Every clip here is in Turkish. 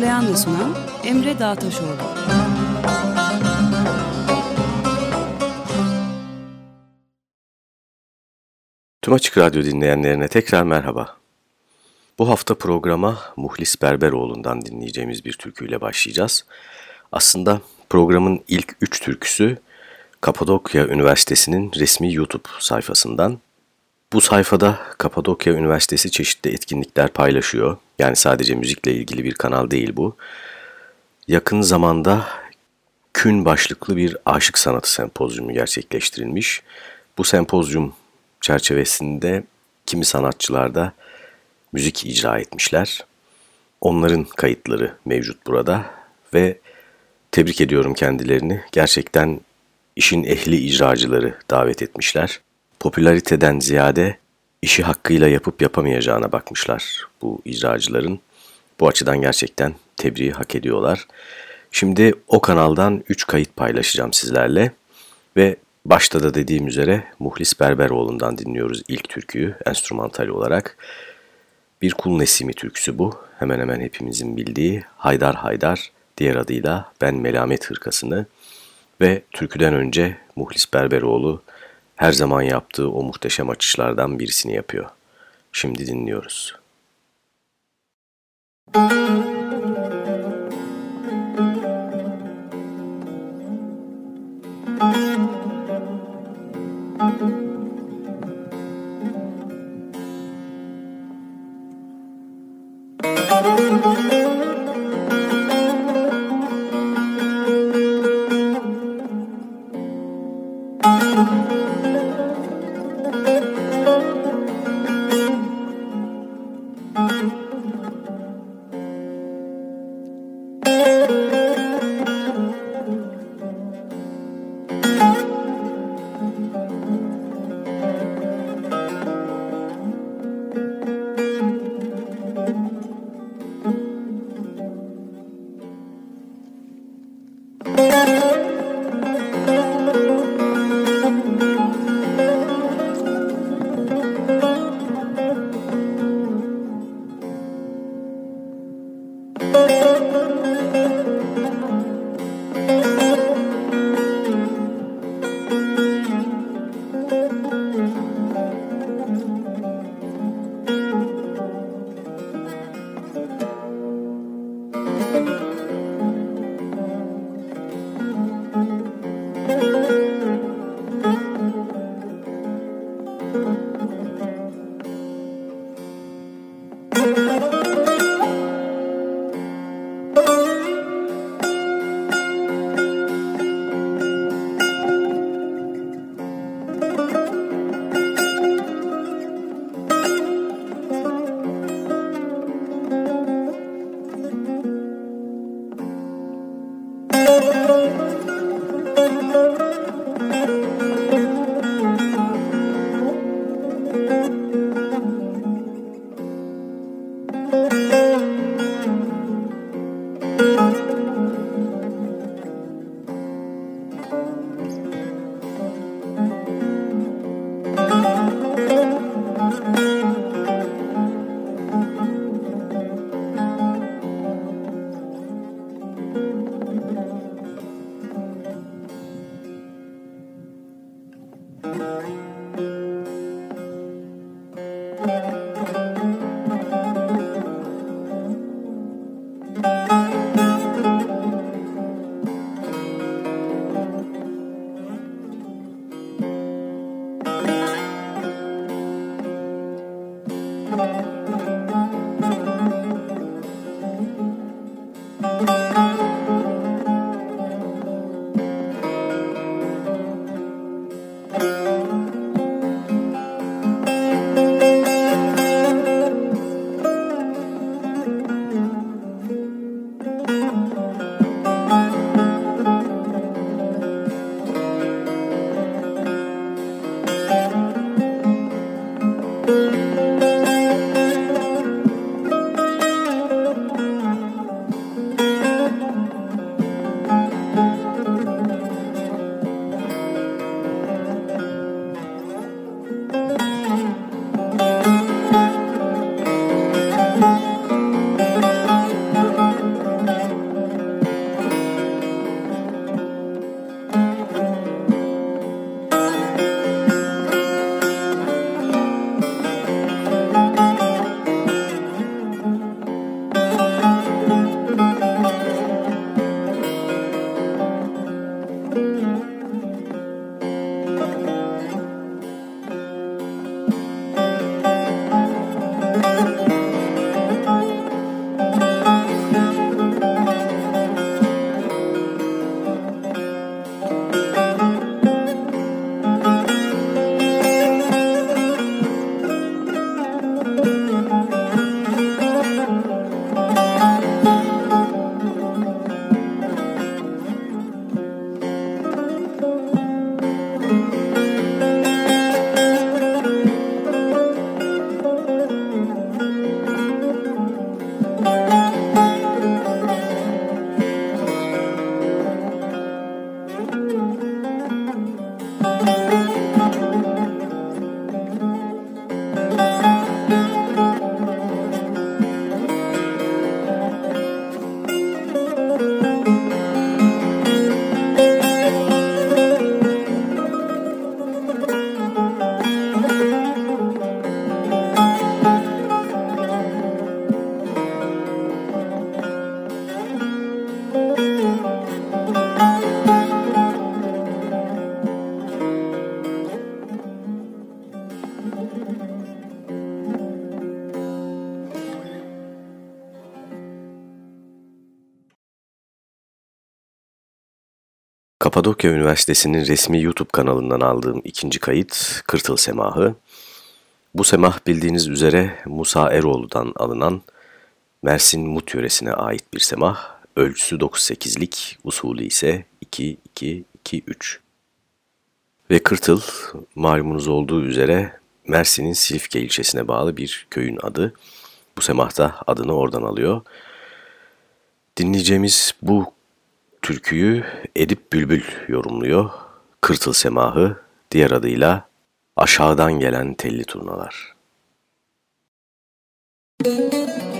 Hazırlayan ve sunan Emre Dağtaşoğlu. Tüm Açık Radyo dinleyenlerine tekrar merhaba. Bu hafta programa Muhlis Berberoğlu'ndan dinleyeceğimiz bir türküyle başlayacağız. Aslında programın ilk üç türküsü Kapadokya Üniversitesi'nin resmi YouTube sayfasından. Bu sayfada Kapadokya Üniversitesi çeşitli etkinlikler paylaşıyor. Yani sadece müzikle ilgili bir kanal değil bu. Yakın zamanda Kün başlıklı bir aşık sanatı sempozyumu gerçekleştirilmiş. Bu sempozyum çerçevesinde kimi sanatçılar da müzik icra etmişler. Onların kayıtları mevcut burada ve tebrik ediyorum kendilerini. Gerçekten işin ehli icracıları davet etmişler. Popülariteden ziyade işi hakkıyla yapıp yapamayacağına bakmışlar bu icracıların. Bu açıdan gerçekten tebriği hak ediyorlar. Şimdi o kanaldan 3 kayıt paylaşacağım sizlerle ve başta da dediğim üzere Muhlis Berberoğlu'ndan dinliyoruz ilk türküyü enstrümantal olarak. Bir Kul Nesimi türküsü bu. Hemen hemen hepimizin bildiği Haydar Haydar, diğer adıyla Ben Melamet Hırkasını ve türküden önce Muhlis Berberoğlu her zaman yaptığı o muhteşem açışlardan birisini yapıyor. Şimdi dinliyoruz. Müzik Kapadokya Üniversitesi'nin resmi YouTube kanalından aldığım ikinci kayıt Kırtıl Semahı. Bu semah bildiğiniz üzere Musa Eroğlu'dan alınan Mersin Mut yöresine ait bir semah. Ölçüsü 9-8'lik, usulü ise 2-2-2-3. Ve Kırtıl malumunuz olduğu üzere Mersin'in Silifke ilçesine bağlı bir köyün adı. Bu semah da adını oradan alıyor. Dinleyeceğimiz bu türküyü Edip Bülbül yorumluyor. Kırtıl Semahı diğer adıyla Aşağıdan Gelen Telli Turnalar. Müzik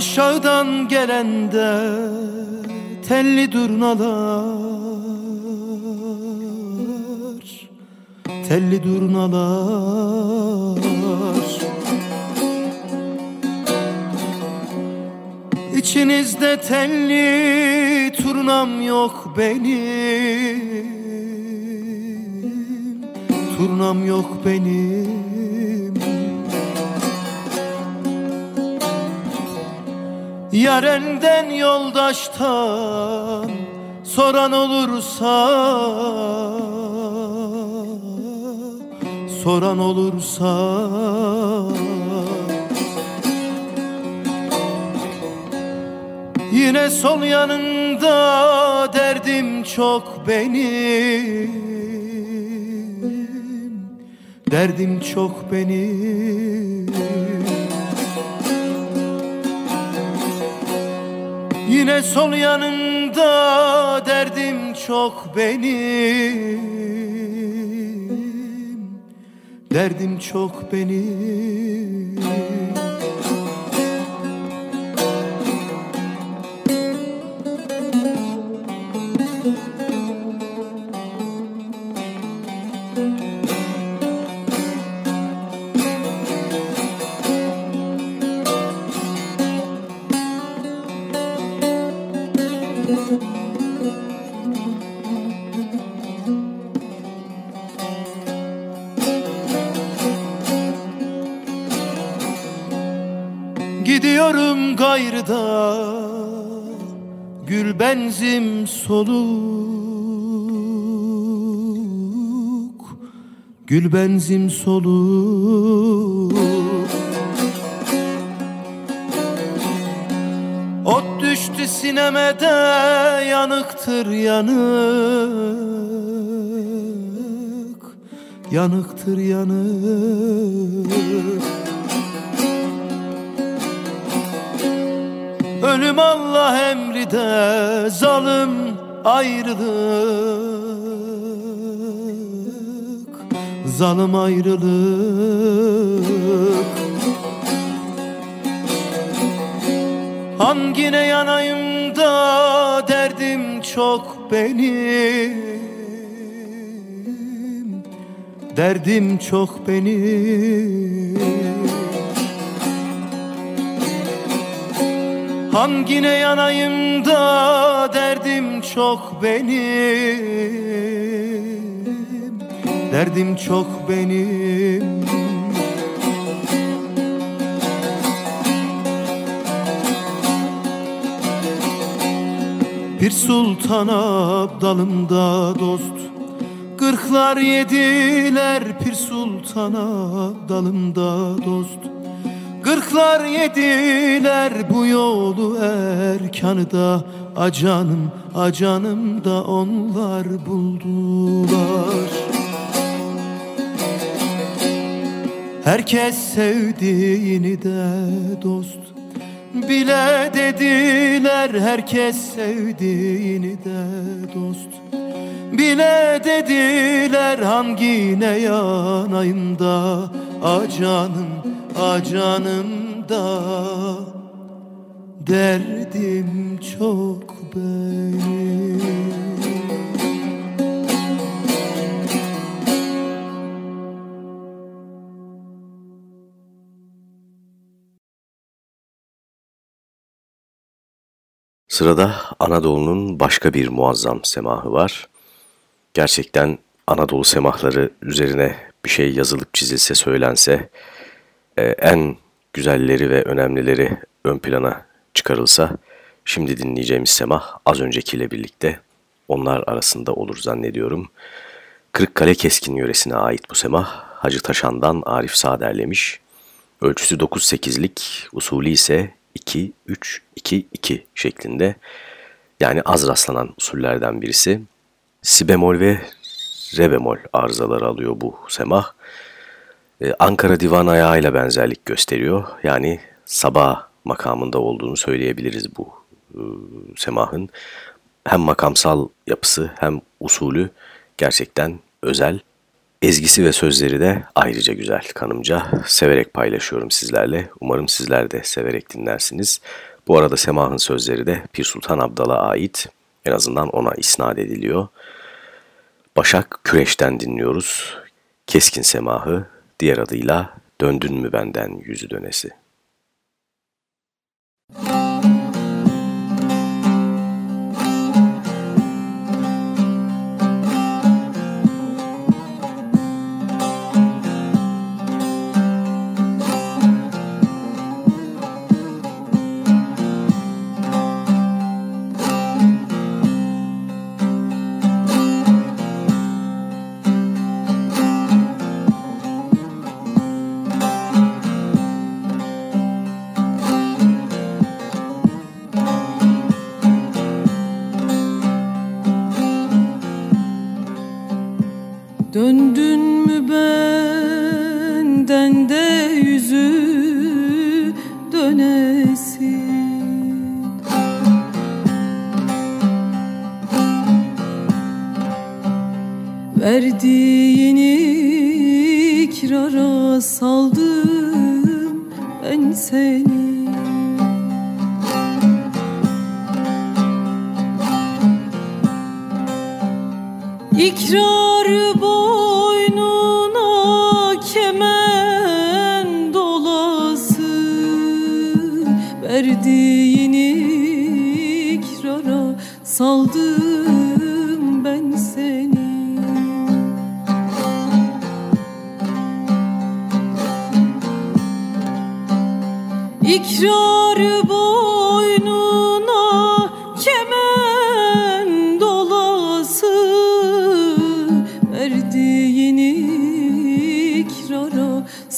Aşağıdan gelende telli durnalar. Telli durnalar. İçinizde telli turnam yok benim. Turnam yok benim Yarenden yoldaştan soran olursa Soran olursa. Yine sol yanında derdim çok benim. Derdim çok benim Yine sol yanında derdim çok benim. Derdim çok benim benzim soluk Gül benzim soluk. Ot düştü sinemede yanıktır yanık Yanıktır yanık Ölüm Allah emri zalim ayrılık. Zalim ayrılık. Hangine yanayım da derdim çok benim? Derdim çok benim Hangine yanayım da derdim çok benim? Derdim çok benim. Bir sultan abdalımda dost. Kırklar yediler bir sultan abdalımda dost Kırklar yediler bu yolu erkanı Acanım acanım da onlar buldular. Herkes sevdiğini de dost Bile dediler. Herkes sevdiğini de dost Bile dediler hangine yanayım da Acanım acanım da Derdim çok benim Sırada Anadolu'nun başka bir muazzam semahı var. Gerçekten Anadolu semahları üzerine bir şey yazılıp çizilse söylense e, en güzelleri ve önemlileri ön plana çıkarılsa şimdi dinleyeceğimiz semah az öncekiyle birlikte onlar arasında olur zannediyorum. Kırıkkale Keskin yöresine ait bu semah Hacı Taşan'dan Arif Sağ derlemiş. Ölçüsü 9-8'lik, usulü ise 2-3-2-2 şeklinde. Yani az rastlanan usullerden birisi. Si bemol ve re bemol arızaları alıyor bu semah. Ee, Ankara Divan ayağıyla benzerlik gösteriyor. Yani sabah makamında olduğunu söyleyebiliriz bu e, semahın. Hem makamsal yapısı hem usulü gerçekten özel. Ezgisi ve sözleri de ayrıca güzel kanımca. Severek paylaşıyorum sizlerle. Umarım sizler de severek dinlersiniz. Bu arada Semah'ın sözleri de Pir Sultan Abdal'a ait. En azından ona isnat ediliyor. Başak Küreş'ten dinliyoruz. Keskin Semahı, diğer adıyla Döndün mü benden yüzü dönesi.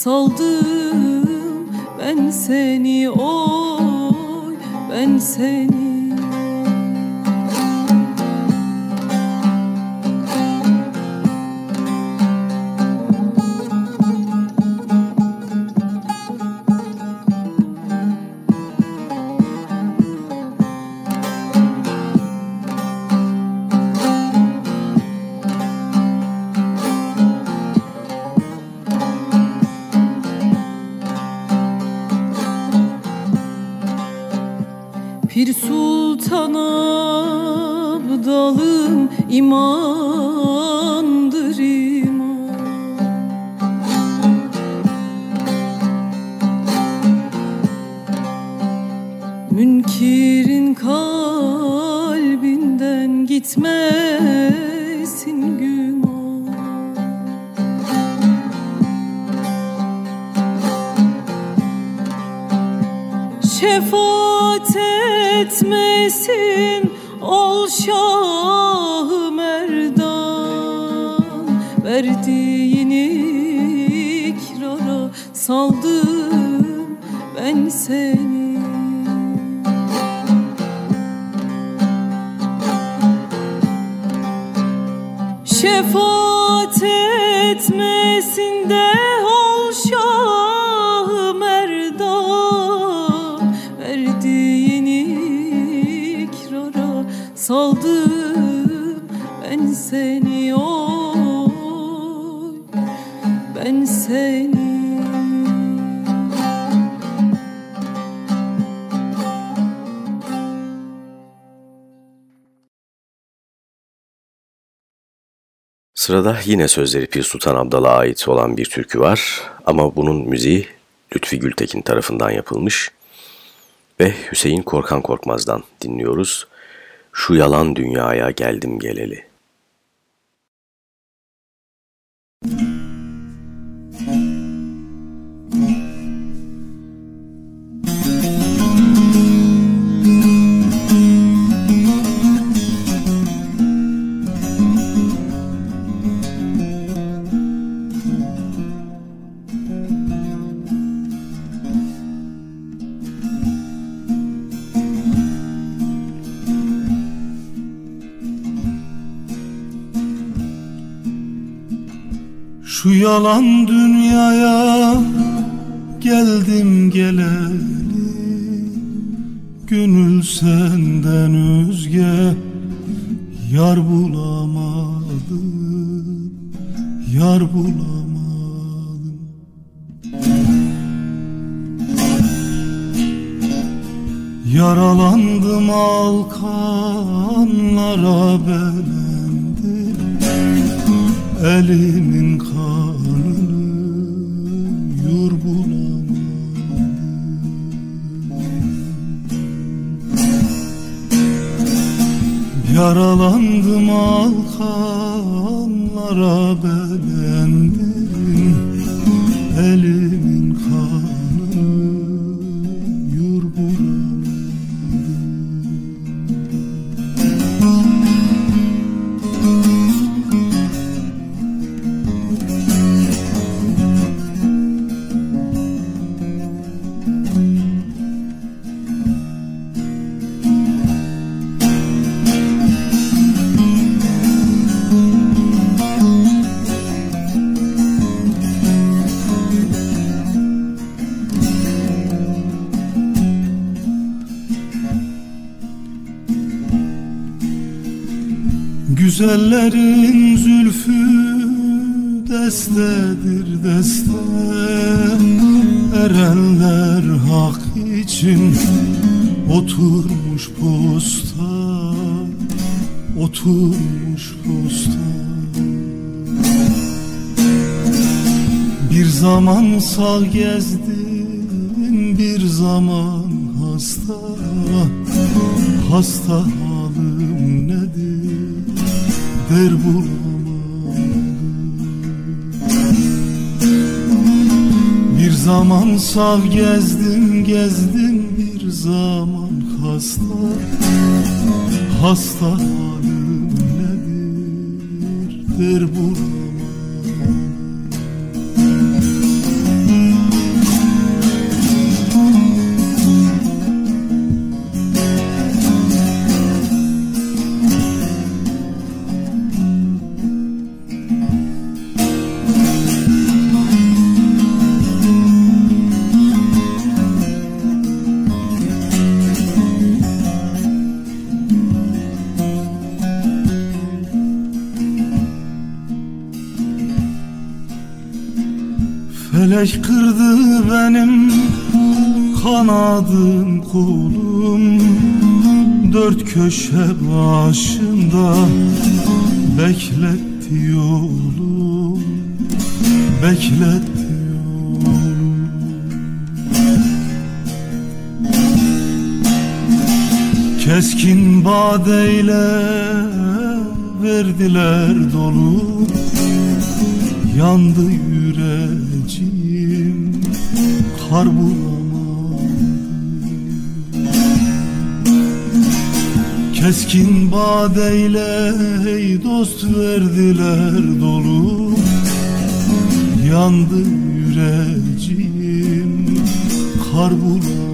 Pir seni oy Ben seni Sırada yine sözleri Pir Sultan Abdal'a ait olan bir türkü var ama bunun müziği Lütfi Gültekin tarafından yapılmış ve Hüseyin Korkan Korkmaz'dan dinliyoruz. Şu yalan dünyaya geldim geleli. Yalan dünyaya geldim geleli. Gönül senden özge yar bulamadım Yar bulamadım. Yaralandım alkanlara belendim. Elimin yur Yaralandım alkanlara belendim Elimin kanını Güzellerin zülfü destedir deste Erenler hak için oturmuş posta Oturmuş posta. Bir zaman sağ gezdim bir zaman hasta. Hasta halim nedir der bulamadım Bir zaman sağ gezdim gezdim bir zaman hasta. Hasta halim nedir? Der bulamadım Felek kırdı benim kanadım kolum. Dört köşe başında bekletti yolum Bekletti yolum. Keskin badeyle verdiler dolu Yandı yüreğim kar bulamadı Keskin badeyle ey dost verdiler dolu. Yandı yüreğim kar bulamadım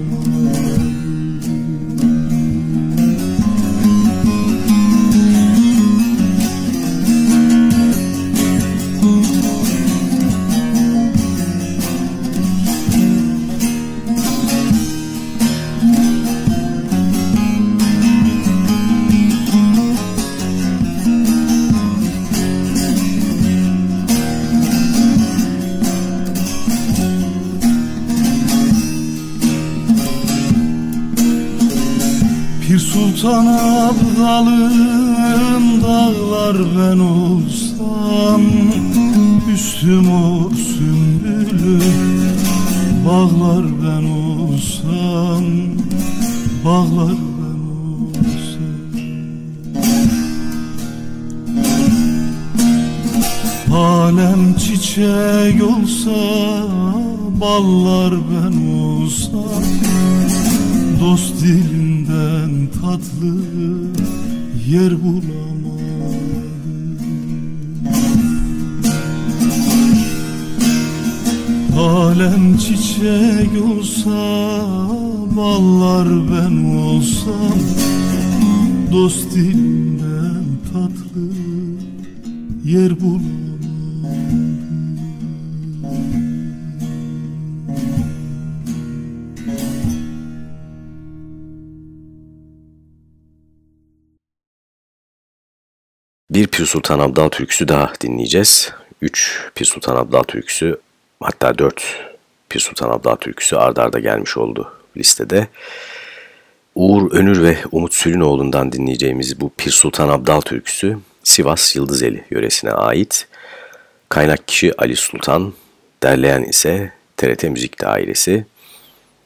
Sultan abdalım dağlar ben olsam Üstüm o sümbülü bağlar ben olsam Bağlar ben olsam. Alem çiçek olsa ballar ben olsam Dost dilinden tatlı yer bulamadım. Alem çiçek olsa ballar ben olsam Dost dilinden tatlı yer bulamadım Bir Pir Sultan Abdal türküsü daha dinleyeceğiz. Üç Pir Sultan Abdal türküsü hatta dört Pir Sultan Abdal türküsü ardarda arda gelmiş oldu listede. Uğur Önür ve Umut Sülünoğlu'ndan dinleyeceğimiz bu Pir Sultan Abdal türküsü Sivas Yıldızeli yöresine ait. Kaynak kişi Ali Sultan, derleyen ise TRT Müzik Dairesi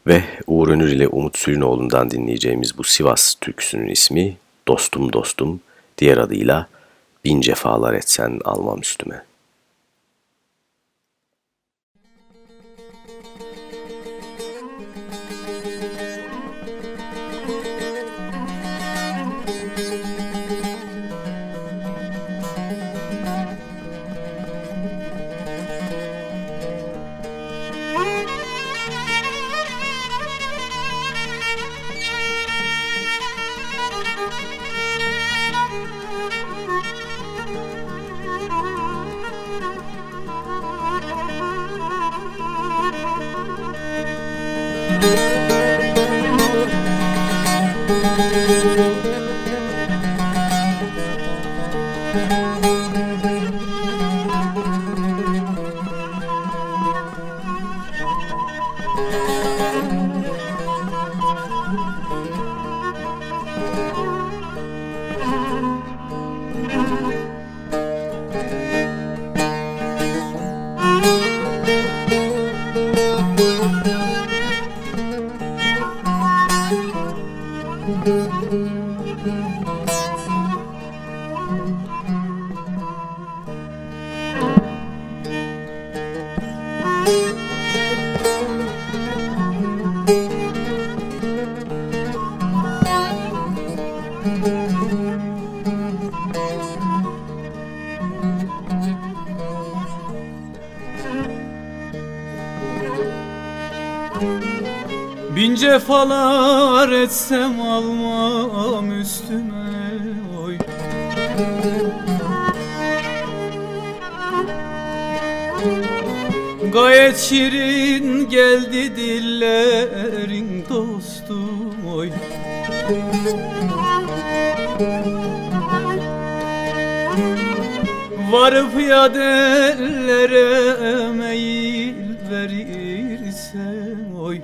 ve Uğur Önür ile Umut Sülünoğlu'ndan dinleyeceğimiz bu Sivas türküsünün ismi Dostum Dostum, diğer adıyla bin cefalar etsen almam üstüme.'' Bin Varıp ya dellere meyil verirsen oy.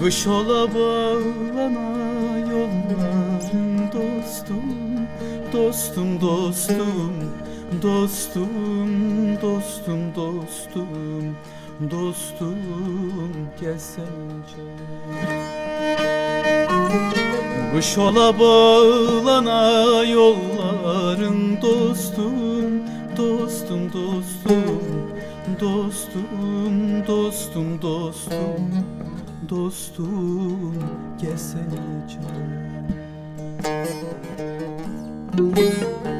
Kış ola bağlana yolların dostum Dostum dostum Dostum dostum dostum Dostum gelsene Kış ola bağlana yolların dostum Dostum dostum Dostum dostum dostum Dostum gelsene canım İlahi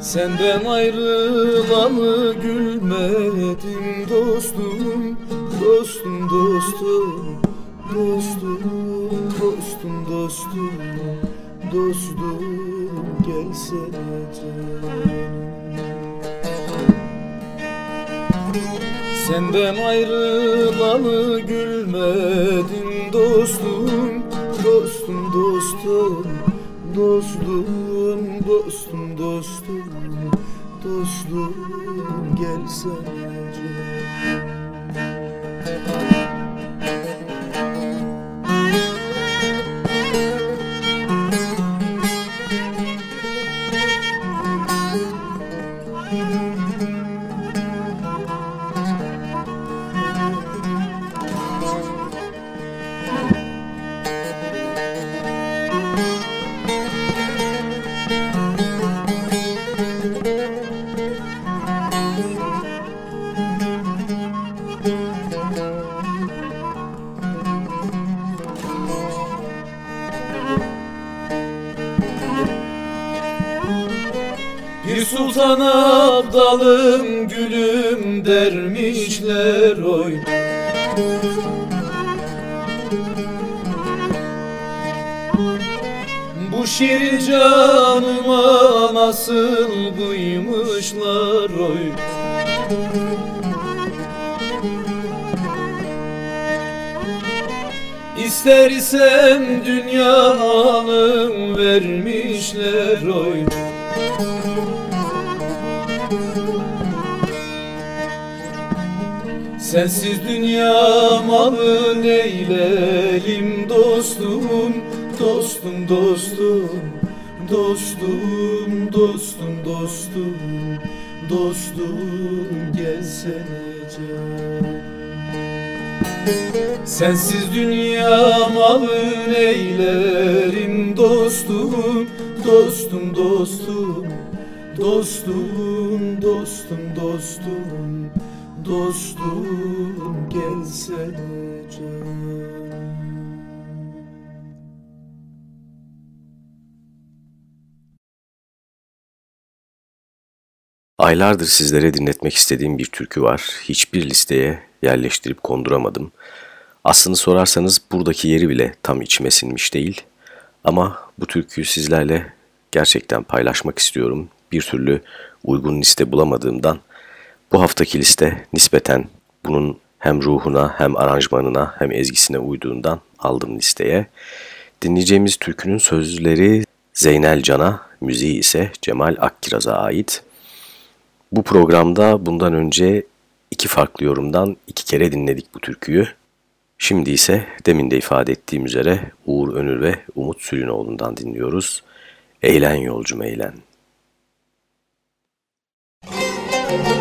Senden ayrılalı gülmedim dostum Dostum dostum Dostum dostum dostum Dostum gelsene Senden ayrılalı gülmedim dostum Dostum dostum Dostum dostum dostum Dostum gelsene canım abdalım gülüm dermişler oy. Bu şiir canıma nasıl kıymışlar oy. İster isem dünyanın vermişler oy Sensiz dünya malı neylelim dostum Dostum dostum Dostum dostum dostum Dostum gelsene canım Sensiz dünya malı neylerim dostum Dostum dostum Dostum dostum dostum Dostum gelsene canım Aylardır sizlere dinletmek istediğim bir türkü var. Hiçbir listeye yerleştirip konduramadım. Aslını sorarsanız buradaki yeri bile tam içime sinmiş değil. Ama bu türküyü sizlerle gerçekten paylaşmak istiyorum. Bir türlü uygun liste bulamadığımdan bu haftaki liste nispeten bunun hem ruhuna hem aranjmanına hem ezgisine uyduğundan aldım listeye. Dinleyeceğimiz türkünün sözleri Zeynel Can'a, müziği ise Cemal Akkiraz'a ait. Bu programda bundan önce iki farklı yorumdan iki kere dinledik bu türküyü. Şimdi ise demin de ifade ettiğim üzere Uğur Önür ve Umut Sülünoğlu'ndan dinliyoruz. Eğlen yolcum eğlen. Eğlen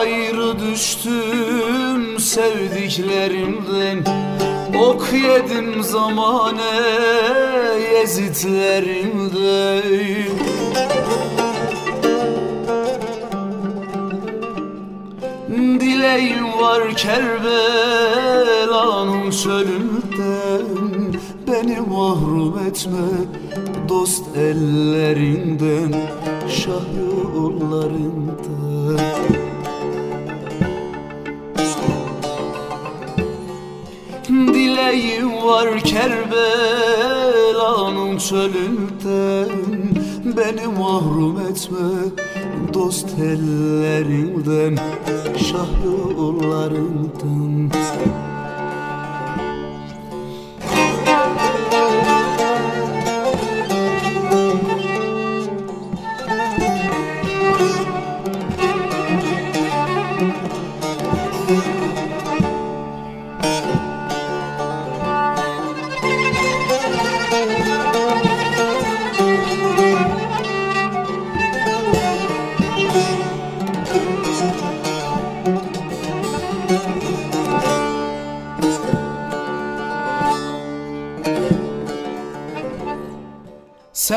ayrı düştüm sevdiklerimden Ok yedim zamane yezitlerimden Dileğim var Kerbela'nın çölünden. Beni mahrum etme dost ellerinden Şah yollarından Dileğim var Kerbela'nın çölünden. Beni mahrum etme dost ellerinden Şah yollarından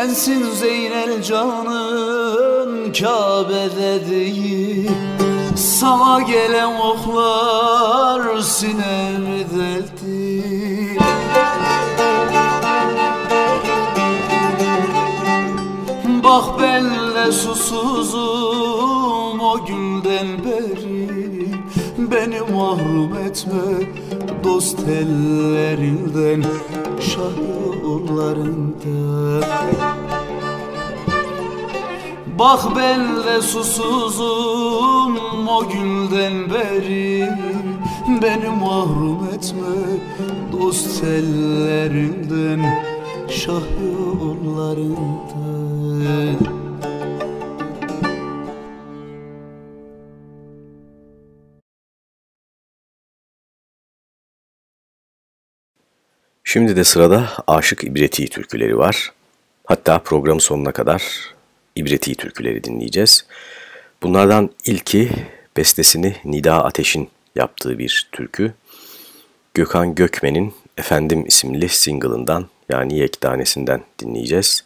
Sensin Zeynel canın Kabe'de değil. Sana gelen oklar sinemi deldi. Bak benle susuzum o günden beri. Beni mahrum etme dost ellerinden Şah yollarından Bak benle susuzum o günden beri Beni mahrum etme dost ellerinden Şah yollarından Şimdi de sırada Aşık İbreti türküleri var. Hatta program sonuna kadar İbreti türküleri dinleyeceğiz. Bunlardan ilki bestesini Nida Ateş'in yaptığı bir türkü. Gökhan Gökmen'in Efendim isimli single'ından yani yektanesinden dinleyeceğiz.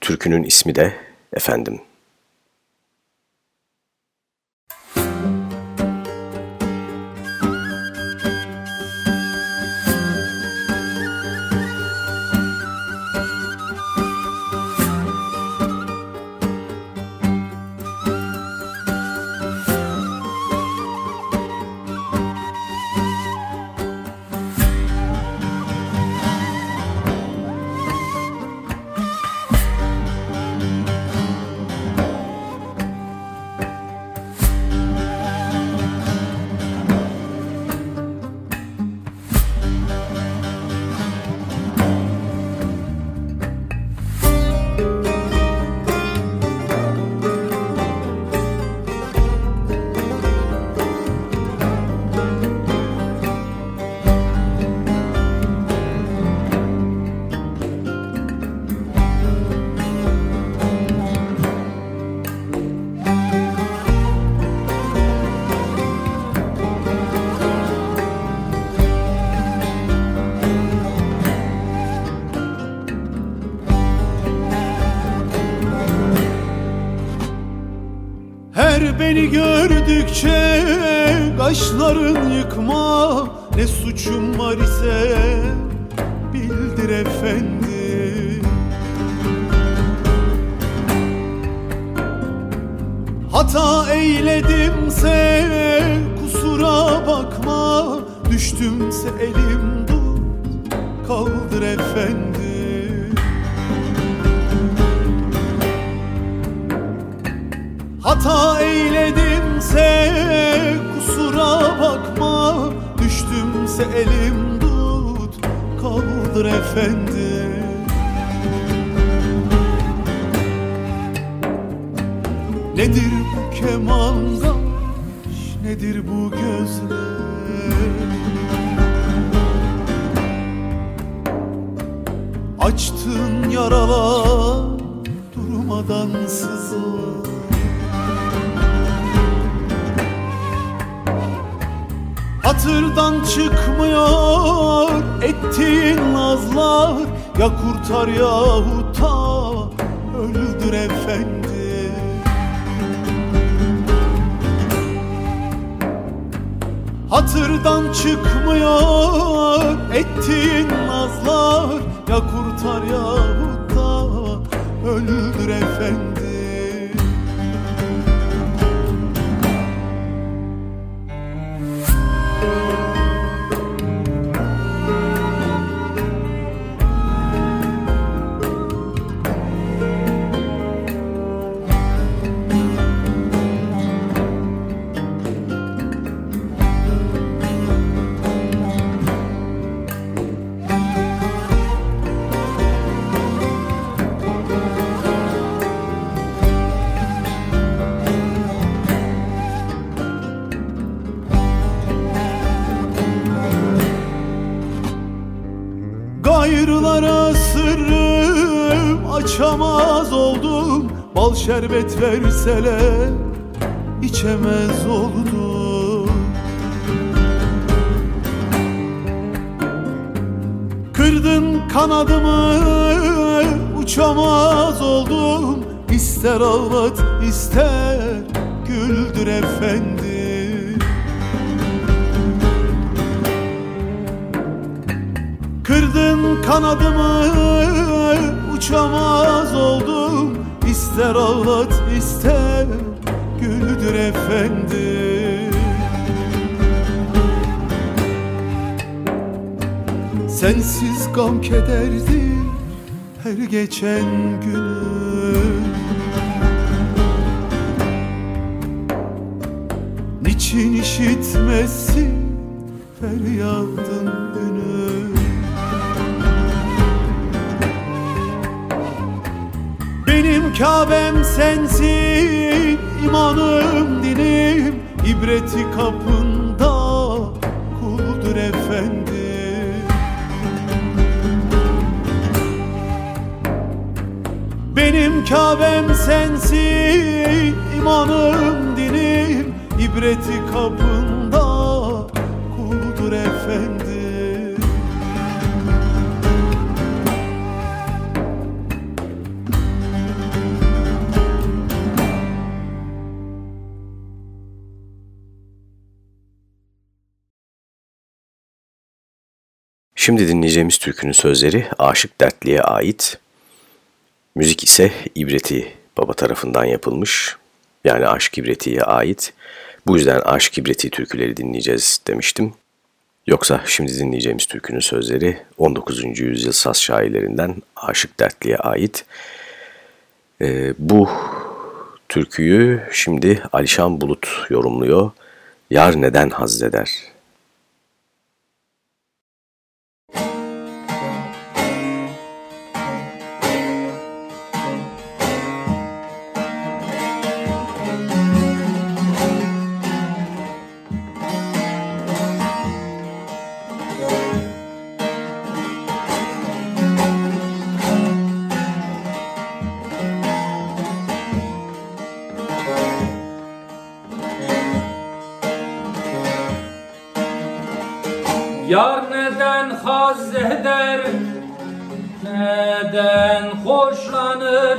Türkünün ismi de Efendim. Gördükçe kaşların yıkma Ne suçum var ise bildir efendi Hata eyledimse kusura bakma Düştümse elim tut kaldır efendi Hata eyledimse kusura bakma. Düştümse elim tut kaldır efendi Ya kurtar yahut da öldür efendi. Hatırdan çıkmıyor ettiğin nazlar Ya kurtar yahut da öldür efendi Bal şerbet verseler içemez oldum. Kırdın kanadımı uçamaz oldum. İster ağlat ister güldür efendim. Kırdın kanadımı uçamaz oldum İster ağlat ister güldür efendim. Sensiz gam kederdir her geçen günüm Niçin işitmesin feryadın Benim Kabe'm sensin, imanım dinim İbreti kapında kuldur efendim. Benim Kabe'm sensin, imanım dinim İbreti kapında kuldur efendim Şimdi dinleyeceğimiz türkünün sözleri Aşık Dertli'ye ait. Müzik ise İbreti Baba tarafından yapılmış. Yani Aşık İbreti'ye ait. Bu yüzden Aşık İbreti türküleri dinleyeceğiz demiştim. Yoksa şimdi dinleyeceğimiz türkünün sözleri 19. yüzyıl saz şairlerinden Aşık Dertli'ye ait. Ee, bu türküyü şimdi Alişan Bulut yorumluyor. Yar neden hazzeder? Yar neden haz eder, neden hoşlanır?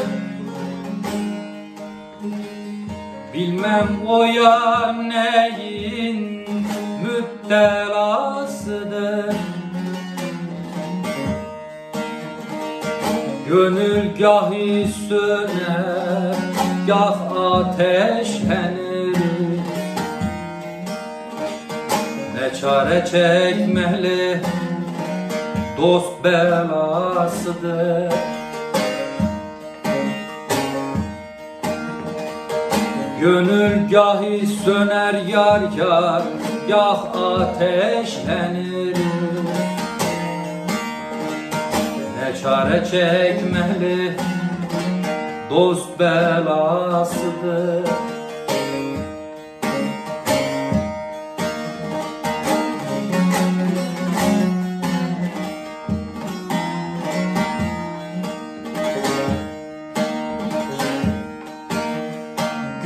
Bilmem o ya neyin müptelasıdır. Gönül gahi söner, gah ateşlenir çare çekmeli. Dost belasıdır. Gönül gahi söner yar yar Gah ateşlenir. Ne çare çekmeli Dost belasıdır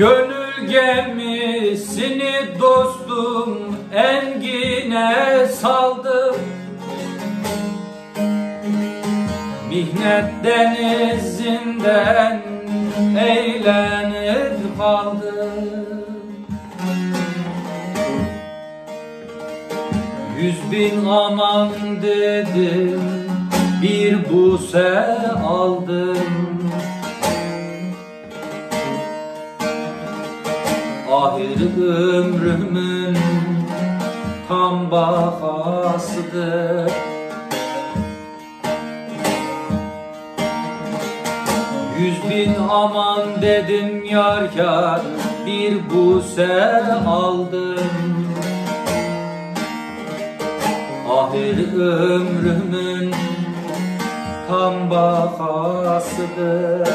Gönül gemisini dostum engine saldım. Mihnet denizinden eğlenir kaldım. Yüz bin aman dedim bir buse aldım Ahir ömrümün tam bahasıdır. Yüz bin aman dedim yar yar bir buse aldım Ahir ömrümün tam bahasıdır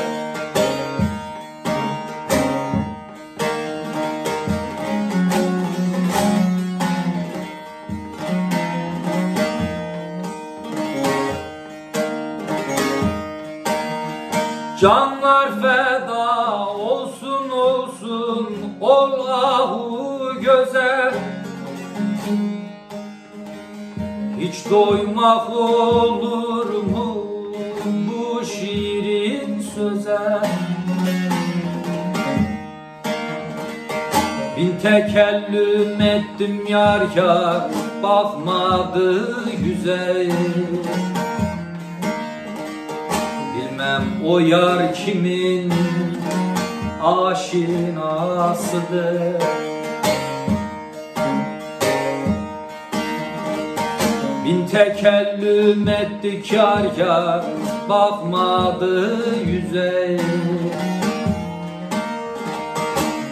Canlar feda olsun olsun. Allahu göze. Hiç doymak olur mu bu şiirin söze? Bin tekellüm ettim yar yar bakmadı yüze Bilmem o yar kimin aşinasıdır? Bin tekellüm ettik yar yar bakmadı yüze.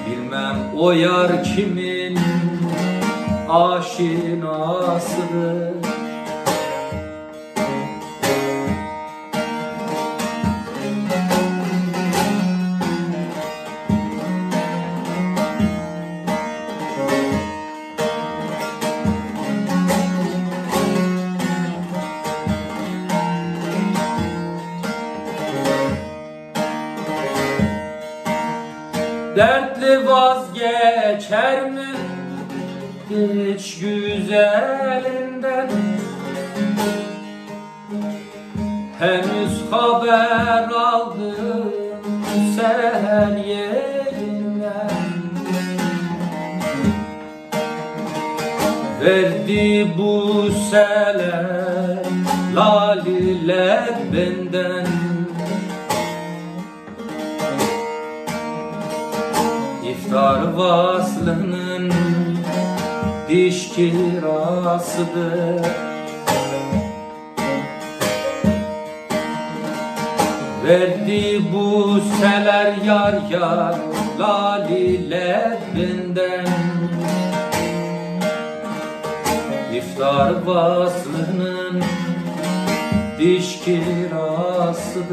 Bilmem o yar kimin aşinasıdır Dertli vazgeçer mi? Hiç güzelinden. Henüz haber aldım seher yerinden. Verdi bu seler laliler benden İftar vaslının diş kirasıdır. Verdi bu seler yar yar laliler benden. İftar vaslının diş kirasıdır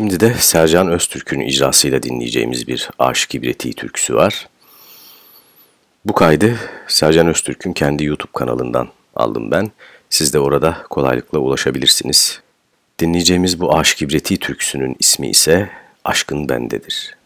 Şimdi de Sercan Öztürk'ün icrasıyla dinleyeceğimiz bir Aşık İbreti türküsü var. Bu kaydı Sercan Öztürk'ün kendi YouTube kanalından aldım ben. Siz de orada kolaylıkla ulaşabilirsiniz. Dinleyeceğimiz bu Aşk İbreti türküsünün ismi ise Aşkın Bendedir.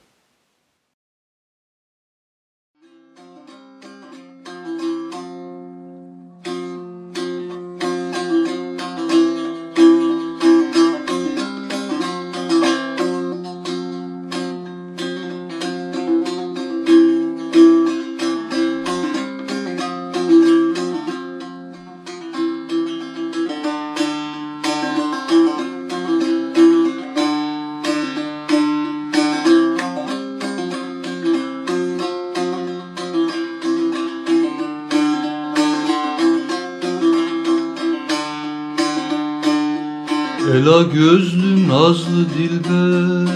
Ela gözlü nazlı dilber.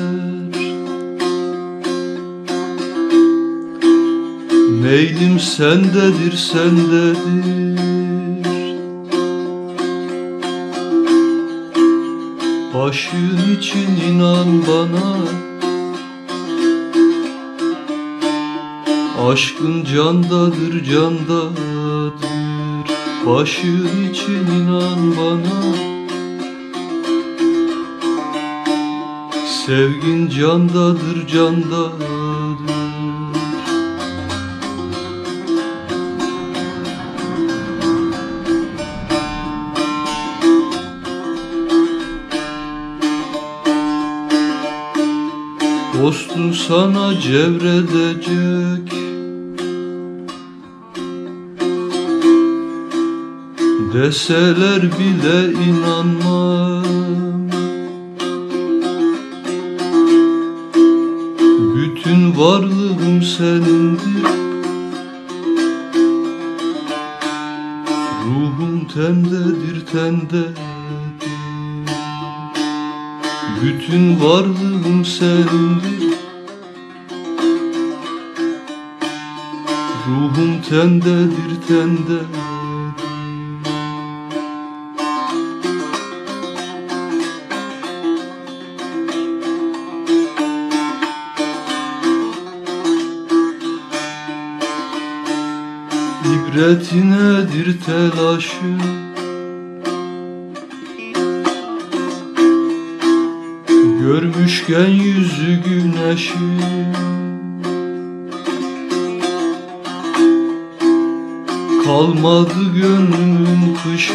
Meylim sendedir sendedir. Başın için inan bana. Aşkın candadır candadır. Başın için inan bana Sevgin candadır candadır. Dostun sana cevredecek. Deseler bile inanmaz varlığım senindir Ruhum tendedir tendedir Bütün varlığım senindir Ruhum tendedir tendedir İbreti nedir telaşı. Görmüşken yüzü güneşi. Kalmadı gönlümün kışı.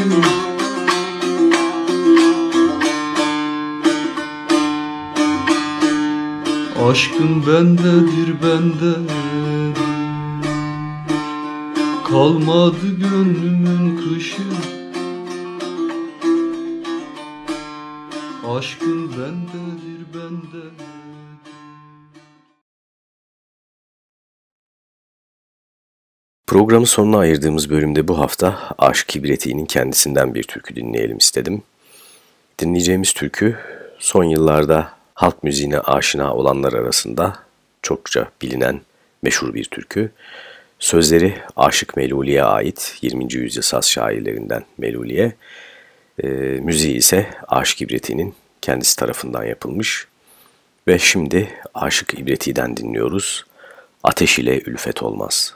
Aşkın bendedir bendedir Kalmadı gönlümün kışı Aşkın bendedir bende Programın sonuna ayırdığımız bölümde bu hafta Aşk Kibreti'nin kendisinden bir türkü dinleyelim istedim. Dinleyeceğimiz türkü son yıllarda halk müziğine aşina olanlar arasında çokça bilinen meşhur bir türkü. Sözleri Aşık Meluli'ye ait 20. yüzyıl saz şairlerinden Meluli'ye. E, müziği ise Aşık İbreti'nin kendisi tarafından yapılmış. Ve şimdi Aşık İbreti'den dinliyoruz. Ateş ile ülfet olmaz.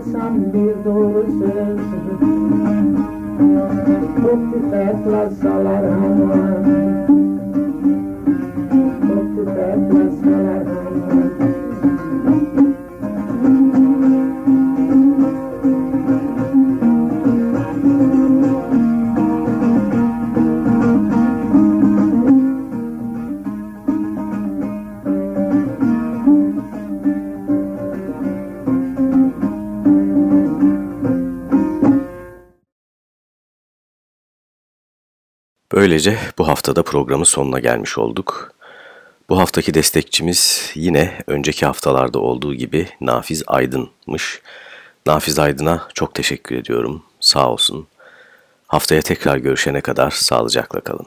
Unadırsam bir doğru Çok tüfekle salar hava Böylece bu haftada programın sonuna gelmiş olduk. Bu haftaki destekçimiz yine önceki haftalarda olduğu gibi Nafiz Aydın'mış. Nafiz Aydın'a çok teşekkür ediyorum. Sağ olsun. Haftaya tekrar görüşene kadar sağlıcakla kalın.